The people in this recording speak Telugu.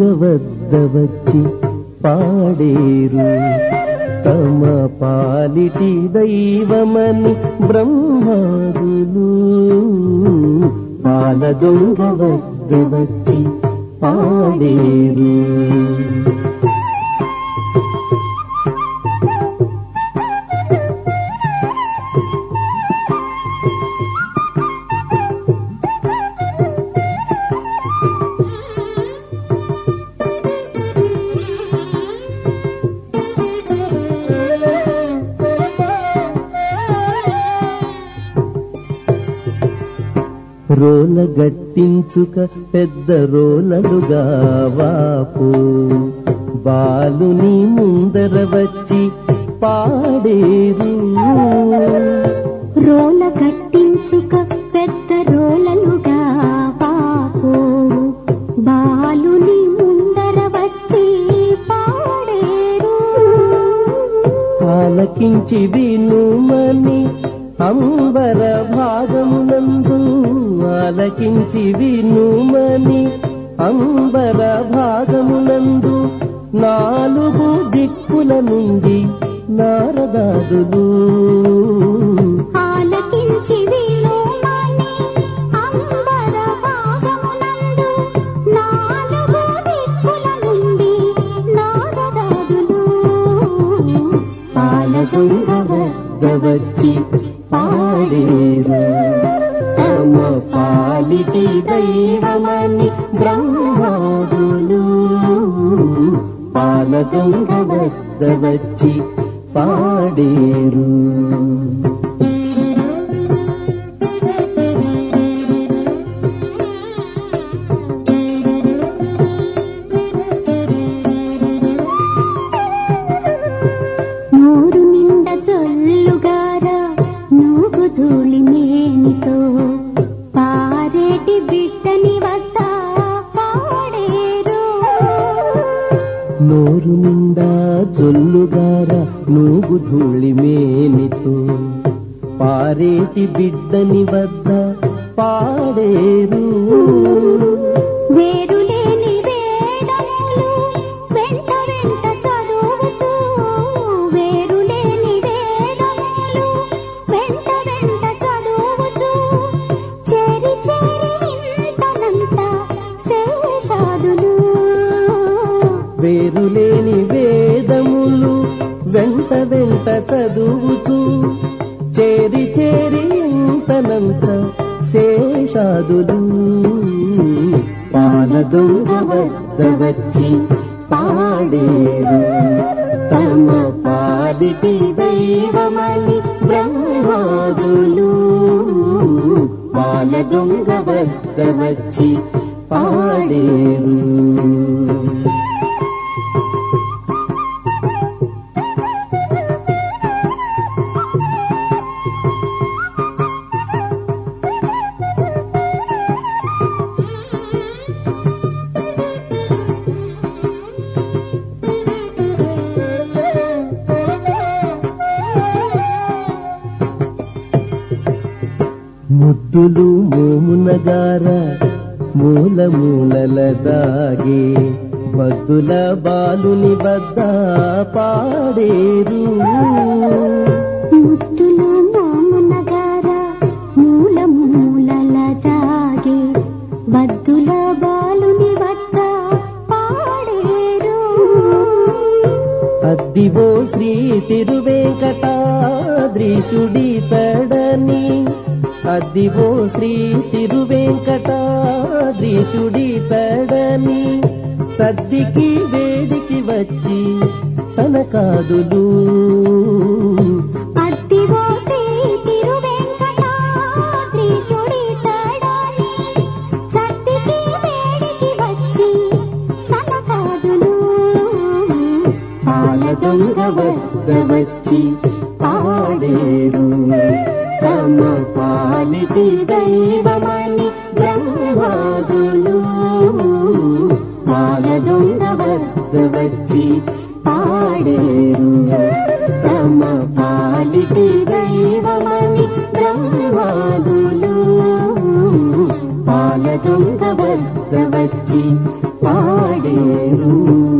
రంగ వద్ద వచ్చి పాడేరు. తమ పాలిటి దైవమని బ్రహ్మాదులు. పాల దొంగ వద్ద వచ్చి పాడేరు. రోల గట్టించుక పెద్ద రోలలుగా వాపు. బాలుని ముందర వచ్చి పాడేరు. రోల కట్టించుక పెద్ద రోలలుగా పాపు బాలుని ముందర వచ్చి పాడేరు. ఆలకించి వినుమని అంబర భాగమునందు ఆలకించి వినుమని అంబర భాగమునందు నాలుగు దిక్కుల నుండి నారదాదులు. వచ్చి పాడేరు తమ పాలిటి దైవమని బ్రహ్మాదులు. పాలదొంగ వద్ద వచ్చి పాడేరు. నోరు నిండా జొల్లుగార నూగు ధూళి మేనితో పారేటి బిడ్డని వద్ద చదువుచు చేరి చేరి ఇంతనంత శేషాదులు. పాలదొంగ వద్ద వచ్చి పాడేరు. తమ పాలిటి దైవమని బ్రహ్మాదులు. పాలదొంగ వద్ద వచ్చి పాడేరు. ముద్దులు మోమునగార మూల మూలల దాగే బద్దుల బాలుని వద్ద పాడేరు. ముద్దులు మోమునగార మూల మూలల దాగే బద్దుల బాలుని వద్ద పాడేరు. అద్దివో శ్రీ తిరువేంకటాద్రీషుడి తడని అద్దివో శ్రీ తిరువేంకటాద్రీషుడి తడని సద్దికి వేడికి వచ్చి సనకాదులు. అద్దివోసి తిరువెంకటాద్రీశుడి వద్ద వచ్చి పాడేరు. తమ పాలిటి దైవమని బ్రహ్మాదులు. పాలదొంగ వచ్చి పాడేరు. తమ పాలిటి దైవమని బ్రహ్మాదులు. పాలదొంగ వచ్చి పాడేరు.